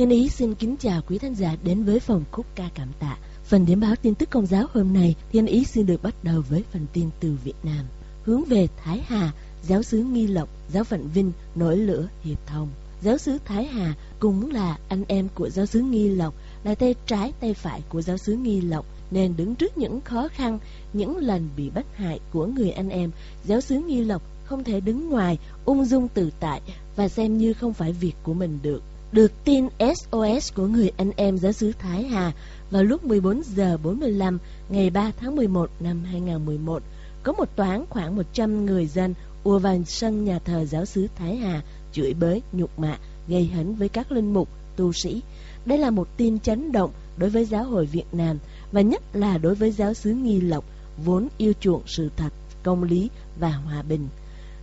Thiên Ý xin kính chào quý thính giả đến với phòng khúc ca cảm tạ. Phần điểm báo tin tức công giáo hôm nay, Thiên Ý xin được bắt đầu với phần tin từ Việt Nam. Hướng về Thái Hà, giáo sứ Nghi Lộc, giáo phận Vinh nổi lửa hiệp thông. Giáo sứ Thái Hà cũng là anh em của giáo sứ Nghi Lộc, là tay trái tay phải của giáo sứ Nghi Lộc nên đứng trước những khó khăn, những lần bị bắt hại của người anh em, giáo sứ Nghi Lộc không thể đứng ngoài, ung dung tự tại và xem như không phải việc của mình được được tin SOS của người anh em giáo xứ Thái Hà vào lúc 14 giờ 45 ngày 3 tháng 11 năm 2011. Có một toán khoảng 100 người dân ùa vào sân nhà thờ giáo xứ Thái Hà chửi bới, nhục mạ, gây hấn với các linh mục, tu sĩ. Đây là một tin chấn động đối với giáo hội Việt Nam và nhất là đối với giáo xứ Nghi Lộc vốn yêu chuộng sự thật, công lý và hòa bình.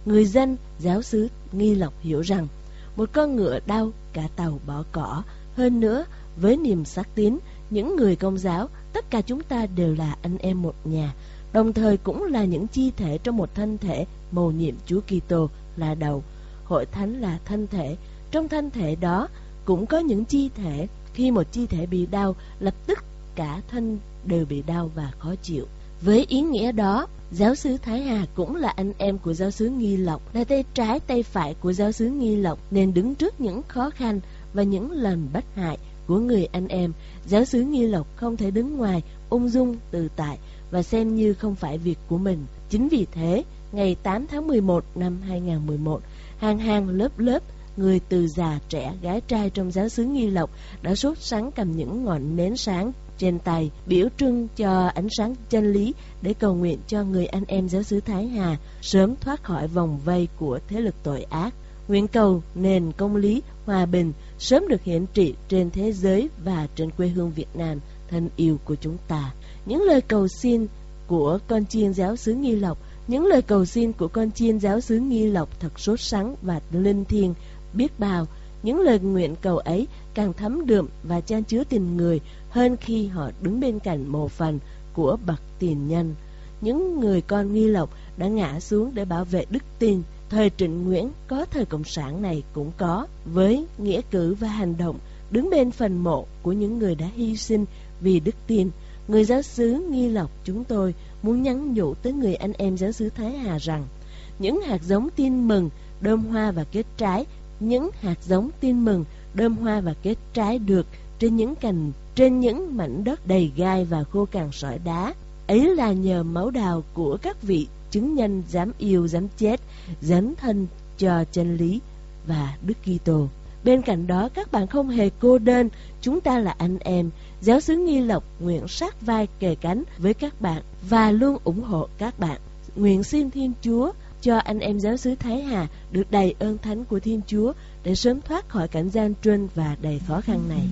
Người dân giáo xứ Nghi Lộc hiểu rằng một con ngựa đau cả tàu bỏ cỏ. Hơn nữa, với niềm xác tín, những người công giáo, tất cả chúng ta đều là anh em một nhà, đồng thời cũng là những chi thể trong một thân thể mầu nhiệm Chúa Kitô là đầu. Hội thánh là thân thể, trong thân thể đó cũng có những chi thể, khi một chi thể bị đau, lập tức cả thân đều bị đau và khó chịu. Với ý nghĩa đó, giáo sứ Thái Hà cũng là anh em của giáo sứ Nghi Lộc, là tay trái tay phải của giáo sứ Nghi Lộc nên đứng trước những khó khăn và những lần bất hại của người anh em. Giáo sứ Nghi Lộc không thể đứng ngoài, ung dung, tự tại và xem như không phải việc của mình. Chính vì thế, ngày 8 tháng 11 năm 2011, hàng hàng lớp lớp người từ già trẻ gái trai trong giáo xứ Nghi Lộc đã sốt sắng cầm những ngọn nến sáng trên tay biểu trưng cho ánh sáng chân lý để cầu nguyện cho người anh em giáo xứ Thái Hà sớm thoát khỏi vòng vây của thế lực tội ác. Nguyện cầu nền công lý, hòa bình sớm được hiển trị trên thế giới và trên quê hương Việt Nam thân yêu của chúng ta. Những lời cầu xin của con chiên giáo xứ Nghi Lộc, những lời cầu xin của con chiên giáo xứ Nghi Lộc thật sốt sắng và linh thiêng biết bao. Những lời nguyện cầu ấy càng thấm đượm và chan chứa tình người hơn khi họ đứng bên cạnh mồ phần của bậc tiền nhân. Những người con nghi lộc đã ngã xuống để bảo vệ đức tin. Thời Trịnh Nguyễn có thời Cộng sản này cũng có, với nghĩa cử và hành động đứng bên phần mộ của những người đã hy sinh vì đức tin. Người giáo xứ nghi lộc chúng tôi muốn nhắn nhủ tới người anh em giáo xứ Thái Hà rằng những hạt giống tin mừng, đơm hoa và kết trái, những hạt giống tin mừng, đơm hoa và kết trái được trên những cành trên những mảnh đất đầy gai và khô cằn sỏi đá. Ấy là nhờ máu đào của các vị chứng nhân dám yêu dám chết, dấn thân cho chân lý và Đức Kitô. Bên cạnh đó, các bạn không hề cô đơn, chúng ta là anh em. Giáo xứ Nghi Lộc nguyện sát vai kề cánh với các bạn và luôn ủng hộ các bạn. Nguyện xin Thiên Chúa cho anh em giáo xứ Thái Hà được đầy ơn thánh của Thiên Chúa để sớm thoát khỏi cảnh gian truân và đầy khó khăn này.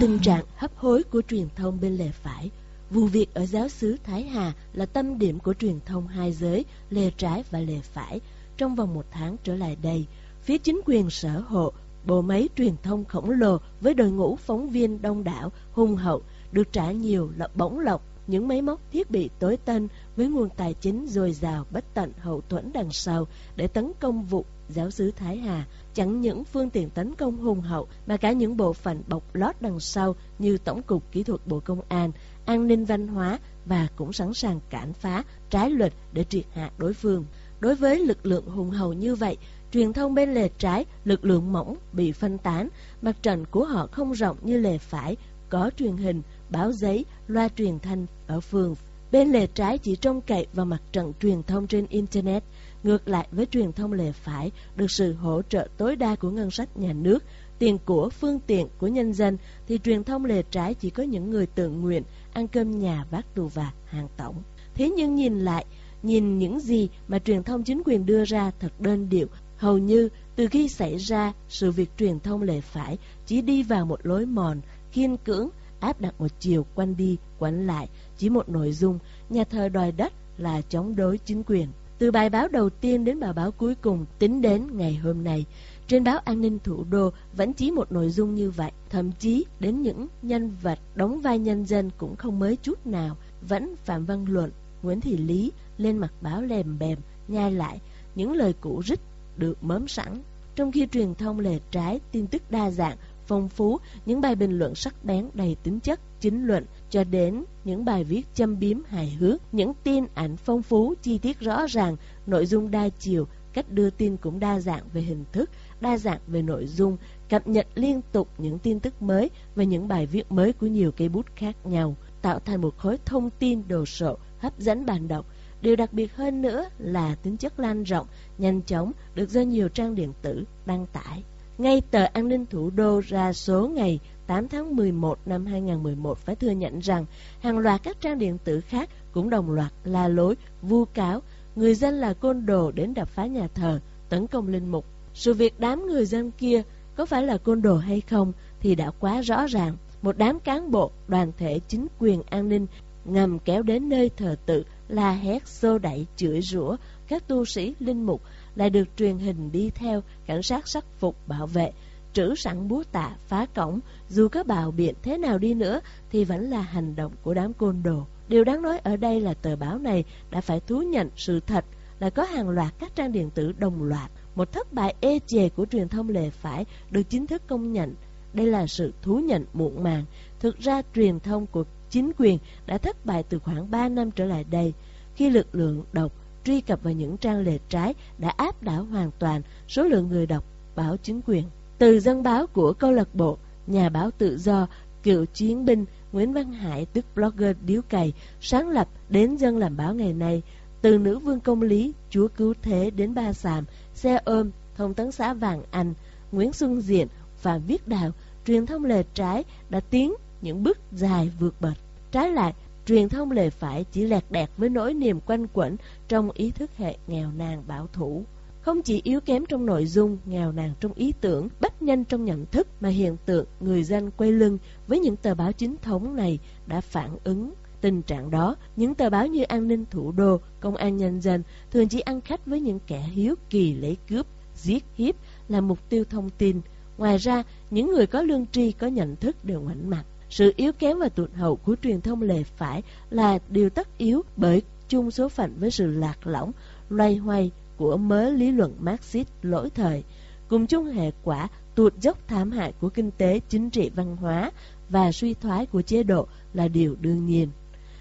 Tình trạng hấp hối của truyền thông bên lề phải Vụ việc ở giáo xứ Thái Hà là tâm điểm của truyền thông hai giới, lề trái và lề phải. Trong vòng một tháng trở lại đây, phía chính quyền sở hộ, bộ máy truyền thông khổng lồ với đội ngũ phóng viên đông đảo, hùng hậu, được trả nhiều là bổng lộc, những máy móc thiết bị tối tân với nguồn tài chính dồi dào bất tận hậu thuẫn đằng sau để tấn công vụ giáo sứ Thái Hà. Chẳng những phương tiện tấn công hùng hậu mà cả những bộ phận bọc lót đằng sau như Tổng cục Kỹ thuật Bộ Công an, an ninh văn hóa và cũng sẵn sàng cản phá trái luật để triệt hạ đối phương. Đối với lực lượng hùng hậu như vậy, Truyền thông bên lề trái, lực lượng mỏng, bị phân tán, mặt trận của họ không rộng như lề phải, có truyền hình, báo giấy, loa truyền thanh ở phường. Bên lề trái chỉ trông cậy vào mặt trận truyền thông trên Internet, ngược lại với truyền thông lề phải, được sự hỗ trợ tối đa của ngân sách nhà nước, tiền của phương tiện của nhân dân, thì truyền thông lề trái chỉ có những người tự nguyện, ăn cơm nhà vác tù và hàng tổng. Thế nhưng nhìn lại, nhìn những gì mà truyền thông chính quyền đưa ra thật đơn điệu, hầu như từ khi xảy ra sự việc truyền thông lệ phải chỉ đi vào một lối mòn, kiên cưỡng, áp đặt một chiều quanh đi, quanh lại, chỉ một nội dung, nhà thờ đòi đất là chống đối chính quyền. Từ bài báo đầu tiên đến bài báo cuối cùng tính đến ngày hôm nay, trên báo An ninh Thủ đô vẫn chỉ một nội dung như vậy, thậm chí đến những nhân vật đóng vai nhân dân cũng không mới chút nào, vẫn Phạm Văn Luận, Nguyễn Thị Lý lên mặt báo lèm bèm, nhai lại những lời cũ rích được mớm sẵn. Trong khi truyền thông lề trái, tin tức đa dạng, phong phú, những bài bình luận sắc bén đầy tính chất, chính luận, cho đến những bài viết châm biếm hài hước, những tin ảnh phong phú, chi tiết rõ ràng, nội dung đa chiều, cách đưa tin cũng đa dạng về hình thức, đa dạng về nội dung, cập nhật liên tục những tin tức mới và những bài viết mới của nhiều cây bút khác nhau, tạo thành một khối thông tin đồ sộ, hấp dẫn bàn đọc. Điều đặc biệt hơn nữa là tính chất lan rộng, nhanh chóng, được do nhiều trang điện tử đăng tải. Ngay tờ An ninh Thủ đô ra số ngày 8 tháng 11 năm 2011 phải thừa nhận rằng hàng loạt các trang điện tử khác cũng đồng loạt la lối, vu cáo người dân là côn đồ đến đập phá nhà thờ, tấn công linh mục. Sự việc đám người dân kia có phải là côn đồ hay không thì đã quá rõ ràng. Một đám cán bộ, đoàn thể chính quyền an ninh ngầm kéo đến nơi thờ tự, la hét, xô đẩy, chửi rủa các tu sĩ, linh mục lại được truyền hình đi theo cảnh sát sắc phục bảo vệ, trữ sẵn búa tạ, phá cổng, dù có bào biện thế nào đi nữa thì vẫn là hành động của đám côn đồ. Điều đáng nói ở đây là tờ báo này đã phải thú nhận sự thật là có hàng loạt các trang điện tử đồng loạt. Một thất bại ê chề của truyền thông lề phải được chính thức công nhận. Đây là sự thú nhận muộn màng. Thực ra truyền thông của chính quyền đã thất bại từ khoảng 3 năm trở lại đây, khi lực lượng độc truy cập vào những trang lề trái đã áp đảo hoàn toàn số lượng người đọc báo chính quyền. Từ dân báo của câu lạc bộ, nhà báo tự do, cựu chiến binh Nguyễn Văn Hải tức blogger điếu cày sáng lập đến dân làm báo ngày nay, từ nữ vương công lý, chúa cứu thế đến ba sàm, xe ôm, thông tấn xã Vàng Anh, Nguyễn Xuân Diện và Viết Đào, truyền thông lề trái đã tiến những bước dài vượt bậc. Trái lại, truyền thông lề phải chỉ lẹt đẹt với nỗi niềm quanh quẩn trong ý thức hệ nghèo nàn bảo thủ. Không chỉ yếu kém trong nội dung, nghèo nàn trong ý tưởng, bất nhanh trong nhận thức mà hiện tượng người dân quay lưng với những tờ báo chính thống này đã phản ứng. Tình trạng đó, những tờ báo như An ninh Thủ đô, Công an Nhân dân thường chỉ ăn khách với những kẻ hiếu kỳ lấy cướp, giết hiếp là mục tiêu thông tin. Ngoài ra, những người có lương tri, có nhận thức đều ngoảnh mặt. Sự yếu kém và tụt hậu của truyền thông lề phải là điều tất yếu bởi chung số phận với sự lạc lõng, loay hoay của mớ lý luận Marxist lỗi thời, cùng chung hệ quả tụt dốc thảm hại của kinh tế, chính trị, văn hóa và suy thoái của chế độ là điều đương nhiên.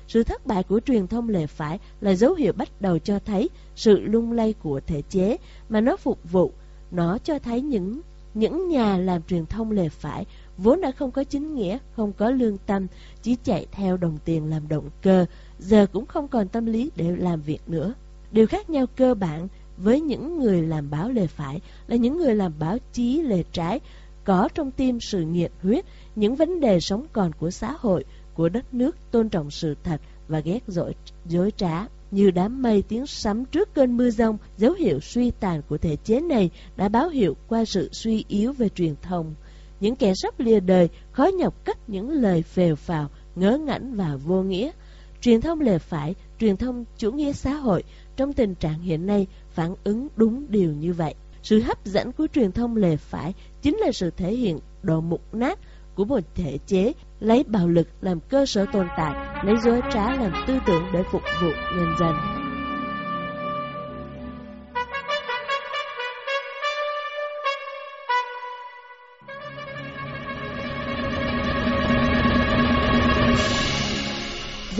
Sự thất bại của truyền thông lề phải là dấu hiệu bắt đầu cho thấy sự lung lay của thể chế mà nó phục vụ. Nó cho thấy những những nhà làm truyền thông lề phải vốn đã không có chính nghĩa, không có lương tâm, chỉ chạy theo đồng tiền làm động cơ, giờ cũng không còn tâm lý để làm việc nữa. Điều khác nhau cơ bản với những người làm báo lề phải là những người làm báo chí lề trái, có trong tim sự nhiệt huyết, những vấn đề sống còn của xã hội, của đất nước tôn trọng sự thật và ghét dỗi dối trá. Như đám mây tiếng sấm trước cơn mưa rông, dấu hiệu suy tàn của thể chế này đã báo hiệu qua sự suy yếu về truyền thông. Những kẻ sắp lìa đời khó nhọc cất những lời phèo phào, ngớ ngẩn và vô nghĩa. Truyền thông lề phải, truyền thông chủ nghĩa xã hội trong tình trạng hiện nay phản ứng đúng điều như vậy. Sự hấp dẫn của truyền thông lề phải chính là sự thể hiện độ mục nát của một thể chế lấy bạo lực làm cơ sở tồn tại, lấy dối trá làm tư tưởng để phục vụ nhân dân.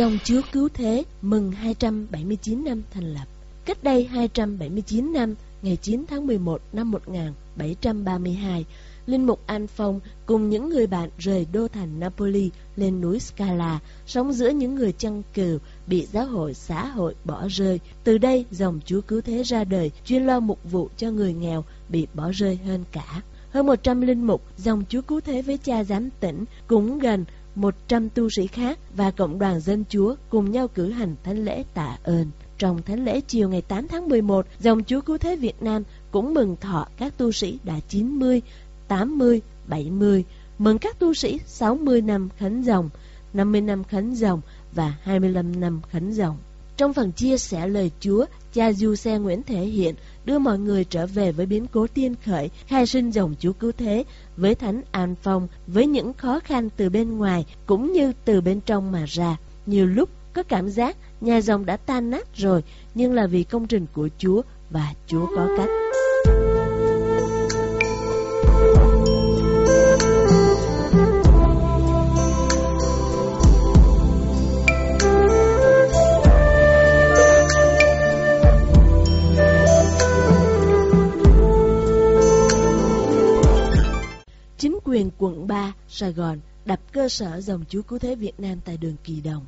Dòng Chúa Cứu Thế mừng 279 năm thành lập Cách đây 279 năm, ngày 9 tháng 11 năm 1732, Linh mục An Phong cùng những người bạn rời đô thành Napoli lên núi Scala, sống giữa những người chăn cừu bị giáo hội xã hội bỏ rơi. Từ đây, dòng Chúa Cứu Thế ra đời, chuyên lo mục vụ cho người nghèo bị bỏ rơi hơn cả. Hơn 100 linh mục, dòng Chúa Cứu Thế với cha giám tỉnh cũng gần 100 tu sĩ khác và cộng đoàn dân Chúa cùng nhau cử hành thánh lễ tạ ơn. Trong thánh lễ chiều ngày 8 tháng 11, dòng Chúa Cứu Thế Việt Nam cũng mừng thọ các tu sĩ đã 90, 80, 70, mừng các tu sĩ 60 năm khánh dòng, 50 năm khánh dòng và 25 năm khánh dòng. Trong phần chia sẻ lời Chúa, cha Du Xe Nguyễn thể hiện đưa mọi người trở về với biến cố tiên khởi, khai sinh dòng Chúa Cứu Thế, với Thánh An Phong, với những khó khăn từ bên ngoài cũng như từ bên trong mà ra. Nhiều lúc có cảm giác nhà dòng đã tan nát rồi, nhưng là vì công trình của Chúa và Chúa có cách. Quận 3, Sài Gòn đập cơ sở dòng chú Cứu Thế Việt Nam tại đường Kỳ Đồng.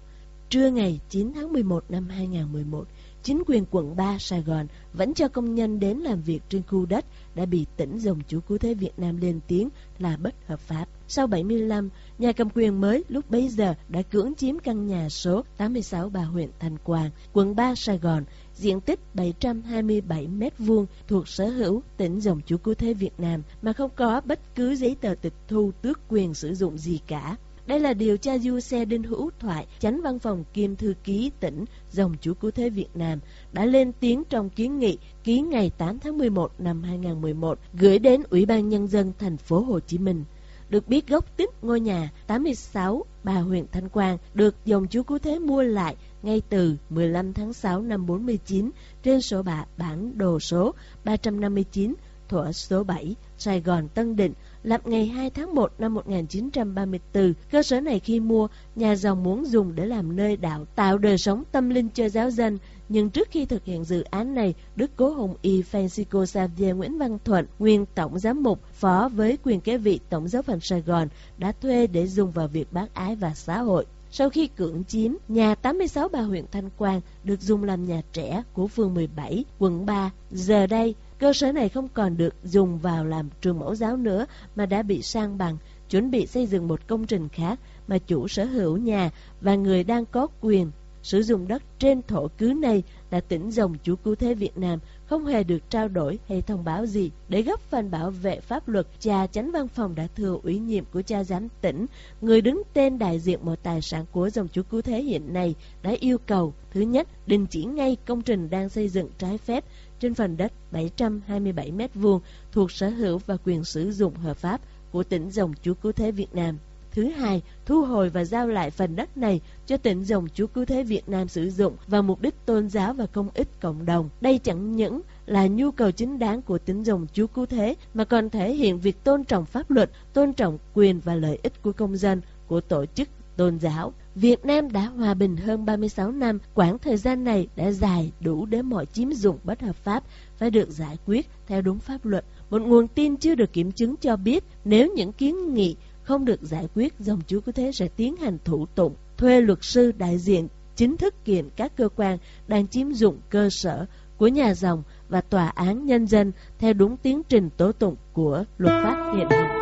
Trưa ngày 9 tháng 11 năm 2011, chính quyền quận 3 Sài Gòn vẫn cho công nhân đến làm việc trên khu đất đã bị tỉnh dòng chú Cứu Thế Việt Nam lên tiếng là bất hợp pháp. Sau 75, nhà cầm quyền mới lúc bấy giờ đã cưỡng chiếm căn nhà số 86 Bà huyện Thành Quang, quận 3 Sài Gòn, diện tích 727 m2 thuộc sở hữu tỉnh dòng chủ Cứu Thế Việt Nam mà không có bất cứ giấy tờ tịch thu tước quyền sử dụng gì cả. Đây là điều cha Du Xe Đinh Hữu Thoại, chánh văn phòng kiêm thư ký tỉnh Dòng chủ Cứu Thế Việt Nam, đã lên tiếng trong kiến nghị ký ngày 8 tháng 11 năm 2011 gửi đến Ủy ban Nhân dân thành phố Hồ Chí Minh. Được biết gốc tích ngôi nhà 86 bà huyện Thanh Quang được dòng chú Cứu Thế mua lại ngay từ 15 tháng 6 năm 49 trên sổ bạ bản đồ số 359 thuở số 7 Sài Gòn Tân Định lập ngày 2 tháng 1 năm 1934. Cơ sở này khi mua, nhà dòng muốn dùng để làm nơi đạo tạo đời sống tâm linh cho giáo dân. Nhưng trước khi thực hiện dự án này, Đức Cố Hồng Y Francisco Xavier Nguyễn Văn Thuận, nguyên Tổng Giám mục, phó với quyền kế vị Tổng giáo phận Sài Gòn, đã thuê để dùng vào việc bác ái và xã hội. Sau khi cưỡng chiếm, nhà 86 bà huyện Thanh Quang được dùng làm nhà trẻ của phường 17, quận 3. Giờ đây, cơ sở này không còn được dùng vào làm trường mẫu giáo nữa mà đã bị sang bằng, chuẩn bị xây dựng một công trình khác mà chủ sở hữu nhà và người đang có quyền sử dụng đất trên thổ cứ này là tỉnh dòng chủ Cứu Thế Việt Nam không hề được trao đổi hay thông báo gì. Để góp phần bảo vệ pháp luật, cha chánh văn phòng đã thừa ủy nhiệm của cha giám tỉnh, người đứng tên đại diện một tài sản của dòng chú Cứu Thế hiện nay đã yêu cầu, thứ nhất, đình chỉ ngay công trình đang xây dựng trái phép trên phần đất 727 m2 thuộc sở hữu và quyền sử dụng hợp pháp của tỉnh dòng chú Cứu Thế Việt Nam. Thứ hai, thu hồi và giao lại phần đất này cho tỉnh dòng Chúa Cứu Thế Việt Nam sử dụng vào mục đích tôn giáo và công ích cộng đồng. Đây chẳng những là nhu cầu chính đáng của tỉnh dòng Chúa Cứu Thế mà còn thể hiện việc tôn trọng pháp luật, tôn trọng quyền và lợi ích của công dân, của tổ chức tôn giáo. Việt Nam đã hòa bình hơn 36 năm, quãng thời gian này đã dài đủ để mọi chiếm dụng bất hợp pháp phải được giải quyết theo đúng pháp luật. Một nguồn tin chưa được kiểm chứng cho biết nếu những kiến nghị không được giải quyết, dòng chú cứ Thế sẽ tiến hành thủ tụng, thuê luật sư đại diện chính thức kiện các cơ quan đang chiếm dụng cơ sở của nhà dòng và tòa án nhân dân theo đúng tiến trình tố tụng của luật pháp hiện hành.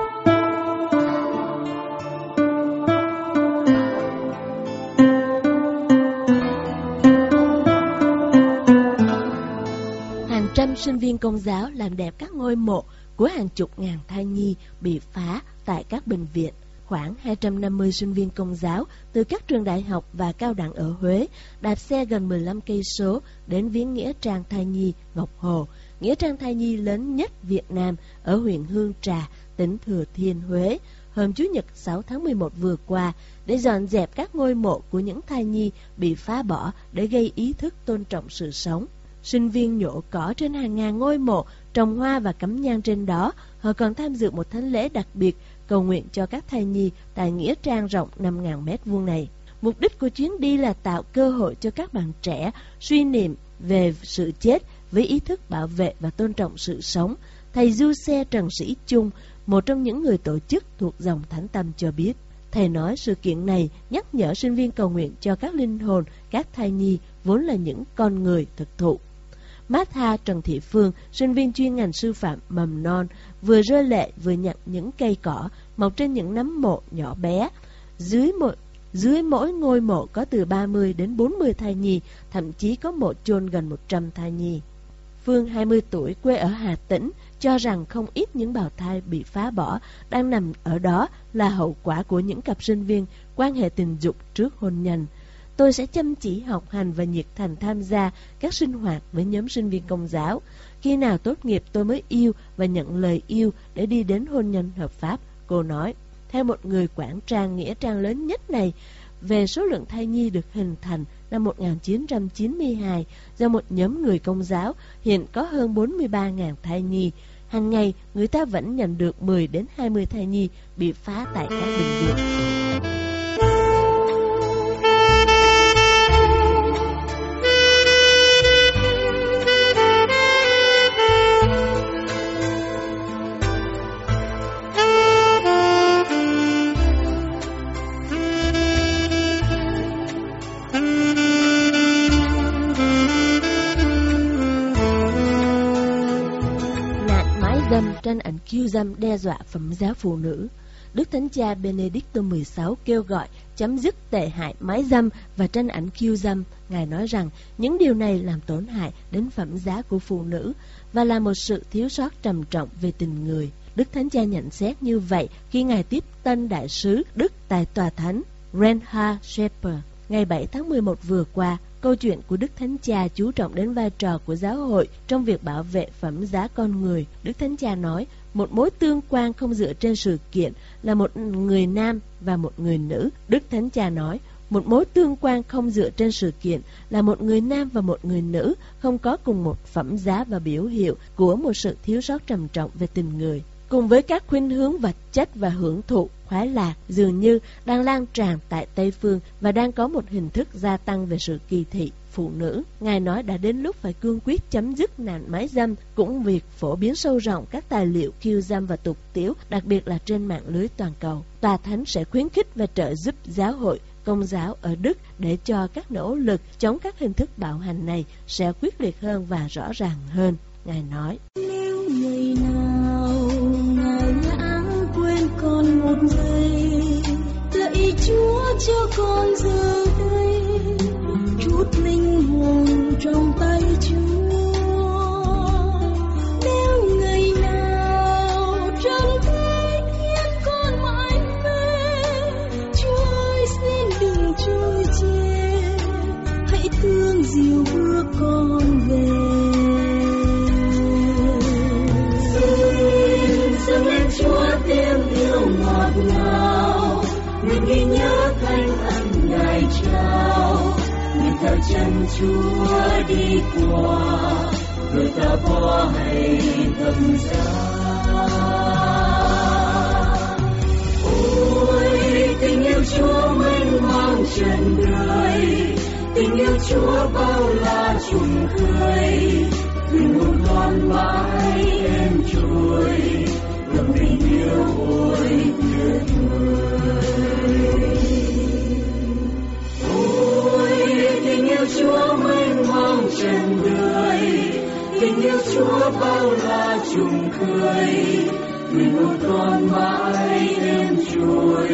Hàng trăm sinh viên công giáo làm đẹp các ngôi mộ của hàng chục ngàn thai nhi bị phá tại các bệnh viện. Khoảng 250 sinh viên công giáo từ các trường đại học và cao đẳng ở Huế đạp xe gần 15 cây số đến viếng nghĩa trang thai nhi Ngọc Hồ, nghĩa trang thai nhi lớn nhất Việt Nam ở huyện Hương Trà, tỉnh Thừa Thiên Huế, hôm Chủ nhật 6 tháng 11 vừa qua để dọn dẹp các ngôi mộ của những thai nhi bị phá bỏ để gây ý thức tôn trọng sự sống. Sinh viên nhổ cỏ trên hàng ngàn ngôi mộ, trồng hoa và cắm nhang trên đó. Họ còn tham dự một thánh lễ đặc biệt cầu nguyện cho các thai nhi tại nghĩa trang rộng 5.000 mét vuông này. Mục đích của chuyến đi là tạo cơ hội cho các bạn trẻ suy niệm về sự chết với ý thức bảo vệ và tôn trọng sự sống, thầy Du Xe Trần Sĩ Trung, một trong những người tổ chức thuộc dòng Thánh Tâm cho biết. Thầy nói sự kiện này nhắc nhở sinh viên cầu nguyện cho các linh hồn, các thai nhi vốn là những con người thực thụ. Martha Trần Thị Phương, sinh viên chuyên ngành sư phạm mầm non, vừa rơi lệ vừa nhặt những cây cỏ mọc trên những nấm mộ nhỏ bé. Dưới một dưới mỗi ngôi mộ có từ 30 đến 40 thai nhi, thậm chí có mộ chôn gần 100 thai nhi. Phương 20 tuổi quê ở Hà Tĩnh cho rằng không ít những bào thai bị phá bỏ đang nằm ở đó là hậu quả của những cặp sinh viên quan hệ tình dục trước hôn nhân. Tôi sẽ chăm chỉ học hành và nhiệt thành tham gia các sinh hoạt với nhóm sinh viên công giáo. Khi nào tốt nghiệp tôi mới yêu và nhận lời yêu để đi đến hôn nhân hợp pháp, cô nói. Theo một người quản trang nghĩa trang lớn nhất này, về số lượng thai nhi được hình thành năm 1992 do một nhóm người công giáo, hiện có hơn 43.000 thai nhi. Hàng ngày, người ta vẫn nhận được 10 đến 20 thai nhi bị phá tại các bệnh viện. Khiêu kiêu dâm đe dọa phẩm giá phụ nữ. Đức Thánh Cha Benedicto XVI kêu gọi chấm dứt tệ hại mái dâm và tranh ảnh kiêu dâm. Ngài nói rằng, những điều này làm tổn hại đến phẩm giá của phụ nữ và là một sự thiếu sót trầm trọng về tình người. Đức Thánh Cha nhận xét như vậy khi Ngài tiếp tân đại sứ Đức tại Tòa Thánh Renha Schepper ngày 7 tháng 11 vừa qua Câu chuyện của Đức Thánh Cha chú trọng đến vai trò của giáo hội trong việc bảo vệ phẩm giá con người. Đức Thánh Cha nói, một mối tương quan không dựa trên sự kiện là một người nam và một người nữ. Đức Thánh Cha nói, một mối tương quan không dựa trên sự kiện là một người nam và một người nữ không có cùng một phẩm giá và biểu hiệu của một sự thiếu sót trầm trọng về tình người. Cùng với các khuynh hướng vật chất và hưởng thụ khoái lạc dường như đang lan tràn tại Tây Phương và đang có một hình thức gia tăng về sự kỳ thị phụ nữ. Ngài nói đã đến lúc phải cương quyết chấm dứt nạn mái dâm, cũng việc phổ biến sâu rộng các tài liệu khiêu dâm và tục tiếu, đặc biệt là trên mạng lưới toàn cầu. Tòa Thánh sẽ khuyến khích và trợ giúp giáo hội công giáo ở Đức để cho các nỗ lực chống các hình thức bạo hành này sẽ quyết liệt hơn và rõ ràng hơn. Ngài nói. Một giây, lạy Chúa cho con giờ đây chút linh hồn trong tay Chúa. Chân Chúa đi qua, người ta bỏ hay tâm giá. Ôi tình yêu Chúa mênh mang trần đời, tình yêu Chúa bao la trùng khơi, linh hồn con mãi em trôi, lòng tình yêu ôi tuyệt vời yêu Chúa mênh mang trên đời tình yêu Chúa bao la trùng cười. Người một con mãi đêm trôi.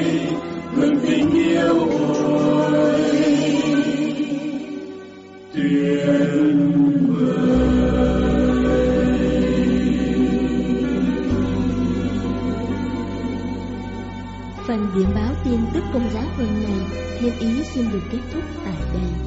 Mừng tình yêu ôi. Tuyệt Phần điểm báo tin tức công giáo tuần này Thiên Ý xin được kết thúc tại đây.